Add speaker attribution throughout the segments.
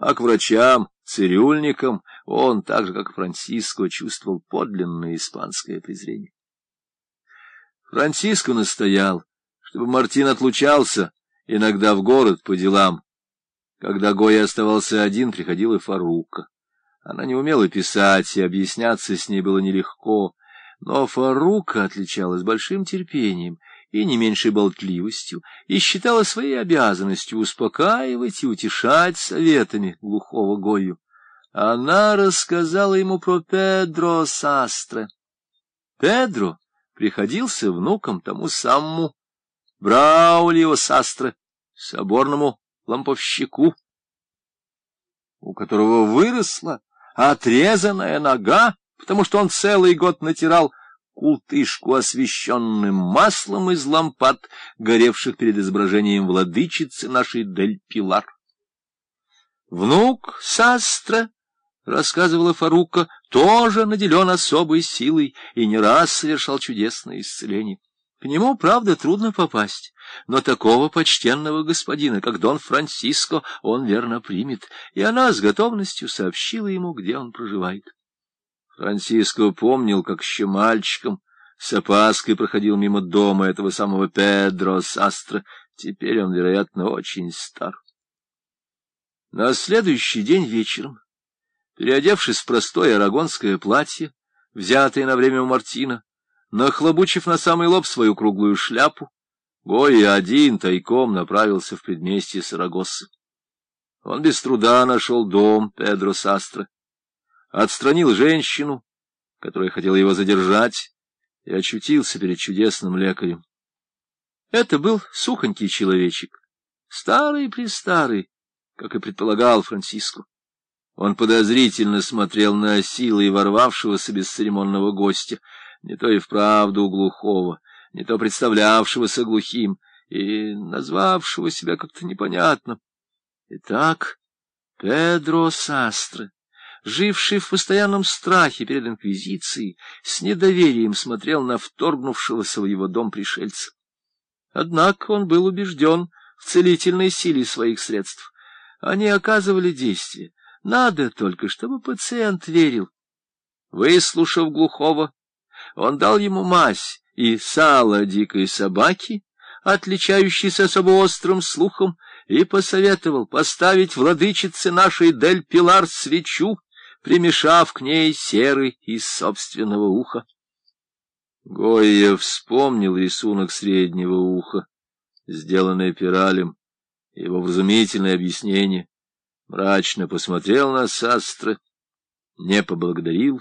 Speaker 1: а к врачам, цирюльникам он, так же как Франциско, чувствовал подлинное испанское презрение. Франциско настоял, чтобы Мартин отлучался иногда в город по делам. Когда Гоя оставался один, приходила Фарука. Она не умела писать, и объясняться с ней было нелегко, но Фарука отличалась большим терпением и не меньшей болтливостью, и считала своей обязанностью успокаивать и утешать советами глухого Гою. Она рассказала ему про Педро Састре. Педро приходился внуком тому самому Браулио Састре, соборному ламповщику, у которого выросла отрезанная нога, потому что он целый год натирал култышку, освещенным маслом из лампад, горевших перед изображением владычицы нашей Дель Пилар. Внук Састра, рассказывала Фарука, тоже наделен особой силой и не раз совершал чудесное исцеление. К нему, правда, трудно попасть, но такого почтенного господина, как Дон Франциско, он верно примет, и она с готовностью сообщила ему, где он проживает. Франциско помнил, как еще мальчиком с опаской проходил мимо дома этого самого Педро Састра. Теперь он, вероятно, очень стар. На следующий день вечером, переодевшись в простое арагонское платье, взятое на время у Мартина, Нахлобучив на самый лоб свою круглую шляпу, Гой один тайком направился в предместье Сарагосы. Он без труда нашел дом Педро Састра, отстранил женщину, которая хотела его задержать, и очутился перед чудесным лекарем. Это был сухонький человечек, старый-престарый, как и предполагал Франциско. Он подозрительно смотрел на силы ворвавшегося бесцеремонного гостя — не то и вправду глухого, не то представлявшегося глухим и назвавшего себя как-то непонятно. Итак, Педро Састре, живший в постоянном страхе перед инквизицией, с недоверием смотрел на вторгнувшегося в его дом пришельца. Однако он был убежден в целительной силе своих средств. Они оказывали действие. Надо только, чтобы пациент верил. Выслушав глухого, он дал ему мазь и сало дикой собаки, отличающейся особо острым слухом, и посоветовал поставить владычице нашей Дель Пилар свечу, примешав к ней серы из собственного уха. Гойя вспомнил рисунок среднего уха, сделанный пиралем, его вразумительное объяснение, мрачно посмотрел на Састра, не поблагодарил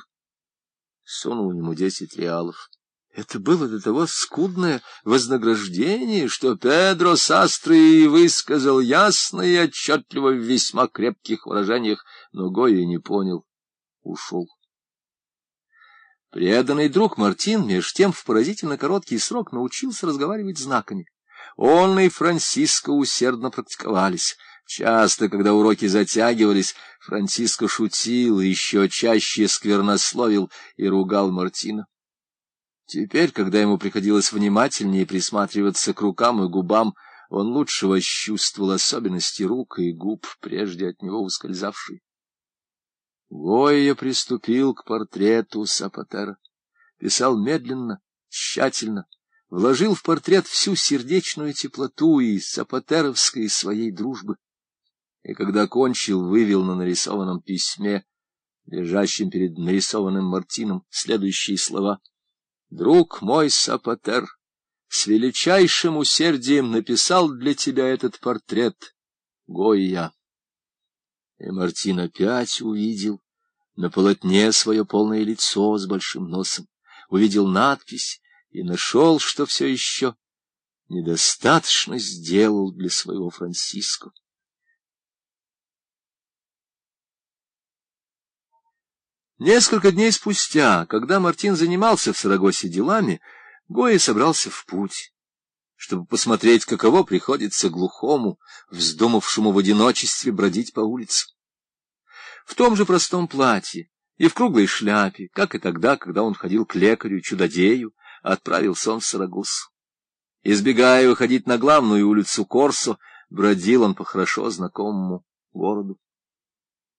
Speaker 1: сунул ему десять реалов. Это было до того скудное вознаграждение, что Педро Састры высказал ясно и отчетливо в весьма крепких выражениях, но Гоя не понял, ушел. Преданный друг Мартин, меж тем, в поразительно короткий срок научился разговаривать знаками. Он и Франциско усердно практиковались — Часто, когда уроки затягивались, Франциско шутил, еще чаще сквернословил и ругал Мартина. Теперь, когда ему приходилось внимательнее присматриваться к рукам и губам, он лучше чувствовал особенности рук и губ, прежде от него ускользавшие. Гойя приступил к портрету Сапатера. Писал медленно, тщательно, вложил в портрет всю сердечную теплоту и сапатеровской своей дружбы и когда кончил, вывел на нарисованном письме, лежащем перед нарисованным Мартином, следующие слова. «Друг мой Сапатер, с величайшим усердием написал для тебя этот портрет, Гойя». И Мартин опять увидел на полотне свое полное лицо с большим носом, увидел надпись и нашел, что все еще недостаточно сделал для своего Франциско. Несколько дней спустя, когда Мартин занимался в Сарагосе делами, Гоя собрался в путь, чтобы посмотреть, каково приходится глухому, вздумавшему в одиночестве бродить по улице. В том же простом платье и в круглой шляпе, как и тогда, когда он ходил к лекарю-чудодею, отправился он в Сарагосу. Избегая выходить на главную улицу Корсо, бродил он по хорошо знакомому городу.